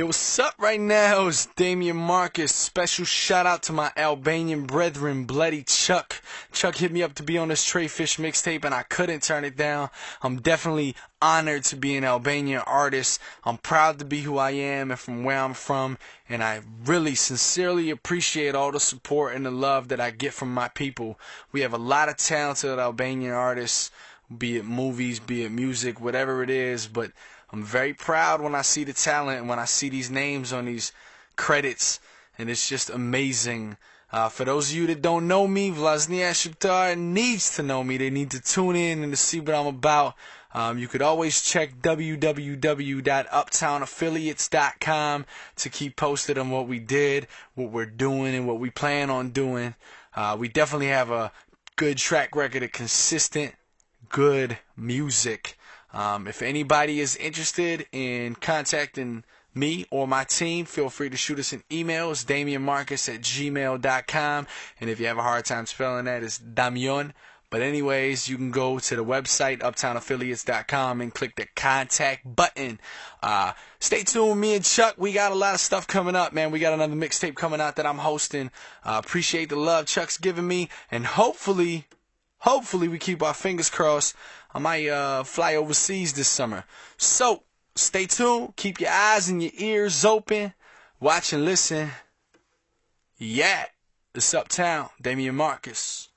Yo, what's up right now? It's Damian Marcus. Special shout out to my Albanian brethren, BloodyChuck. Chuck hit me up to be on this Trefish mixtape and I couldn't turn it down. I'm definitely honored to be an Albanian artist. I'm proud to be who I am and from where I'm from. And I really sincerely appreciate all the support and the love that I get from my people. We have a lot of talented Albanian artists, be it movies, be it music, whatever it is, but I'm very proud when I see the talent and when I see these names on these credits, and it's just amazing. Uh, for those of you that don't know me, Vlasnia Shiptar needs to know me. They need to tune in and to see what I'm about. Um, you could always check www.uptownaffiliates.com to keep posted on what we did, what we're doing, and what we plan on doing. Uh, we definitely have a good track record of consistent, good music. Um, if anybody is interested in contacting me or my team, feel free to shoot us an email. It's DamianMarcus at gmail.com. And if you have a hard time spelling that, it's Damion. But anyways, you can go to the website, uptownaffiliates.com, and click the contact button. Uh, stay tuned, me and Chuck. We got a lot of stuff coming up, man. We got another mixtape coming out that I'm hosting. Uh, appreciate the love Chuck's giving me. And hopefully, hopefully we keep our fingers crossed I might uh, fly overseas this summer. So stay tuned. Keep your eyes and your ears open. Watch and listen. Yeah, it's Uptown. Damian Marcus.